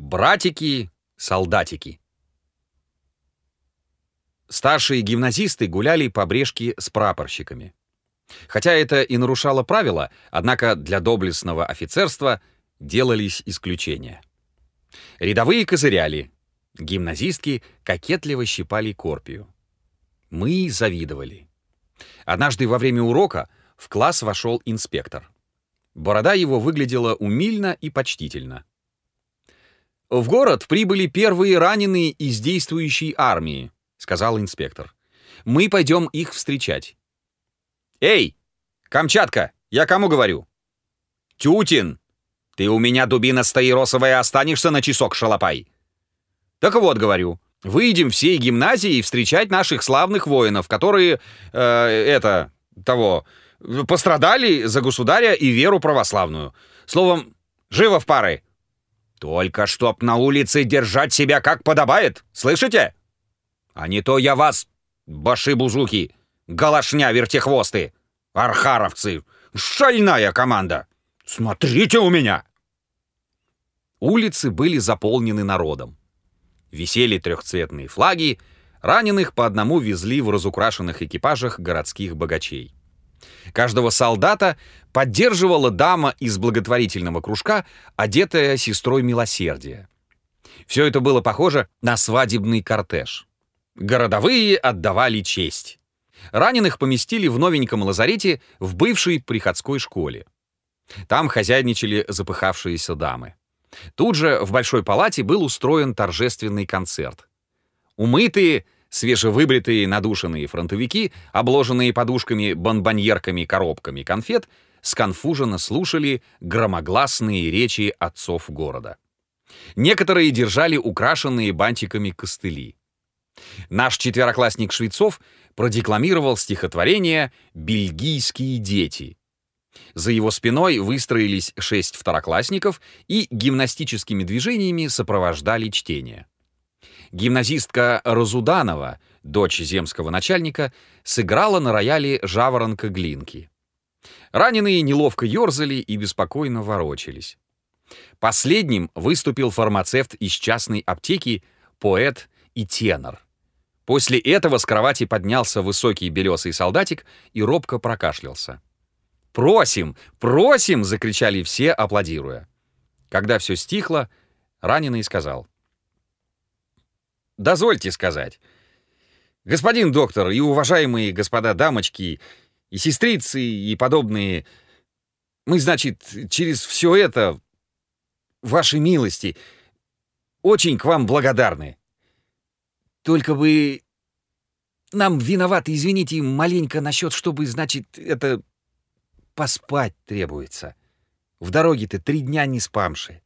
Братики, солдатики. Старшие гимназисты гуляли по брешке с прапорщиками. Хотя это и нарушало правила, однако для доблестного офицерства делались исключения. Рядовые козыряли, гимназистки кокетливо щипали корпию. Мы завидовали. Однажды во время урока в класс вошел инспектор. Борода его выглядела умильно и почтительно. «В город прибыли первые раненые из действующей армии», — сказал инспектор. «Мы пойдем их встречать». «Эй, Камчатка, я кому говорю?» «Тютин! Ты у меня, дубина стаиросовая, останешься на часок, шалопай!» «Так вот, говорю, выйдем всей гимназии встречать наших славных воинов, которые, э, это, того, пострадали за государя и веру православную. Словом, живо в пары. Только чтоб на улице держать себя как подобает, слышите? А не то я вас, баши-бузуки, галашня вертихвосты, архаровцы, шальная команда. Смотрите у меня!» Улицы были заполнены народом. Висели трехцветные флаги, раненых по одному везли в разукрашенных экипажах городских богачей. Каждого солдата поддерживала дама из благотворительного кружка, одетая сестрой милосердия. Все это было похоже на свадебный кортеж. Городовые отдавали честь. Раненых поместили в новеньком лазарете в бывшей приходской школе. Там хозяйничали запыхавшиеся дамы. Тут же в большой палате был устроен торжественный концерт. Умытые, свежевыбритые надушенные фронтовики, обложенные подушками, бонбоньерками, коробками конфет, сконфуженно слушали громогласные речи отцов города. Некоторые держали украшенные бантиками костыли. Наш четвероклассник Швецов продекламировал стихотворение «Бельгийские дети». За его спиной выстроились шесть второклассников и гимнастическими движениями сопровождали чтение. Гимназистка Разуданова, дочь земского начальника, сыграла на рояле жаворонка Глинки. Раненые неловко ерзали и беспокойно ворочались. Последним выступил фармацевт из частной аптеки, поэт и тенор. После этого с кровати поднялся высокий белесый солдатик и робко прокашлялся. «Просим! Просим!» — закричали все, аплодируя. Когда все стихло, раненый сказал. «Дозвольте сказать. Господин доктор и уважаемые господа дамочки, и сестрицы, и подобные, мы, значит, через все это, вашей милости, очень к вам благодарны. Только вы нам виноваты, извините, маленько насчет, чтобы, значит, это поспать требуется. В дороге-то три дня не спамши.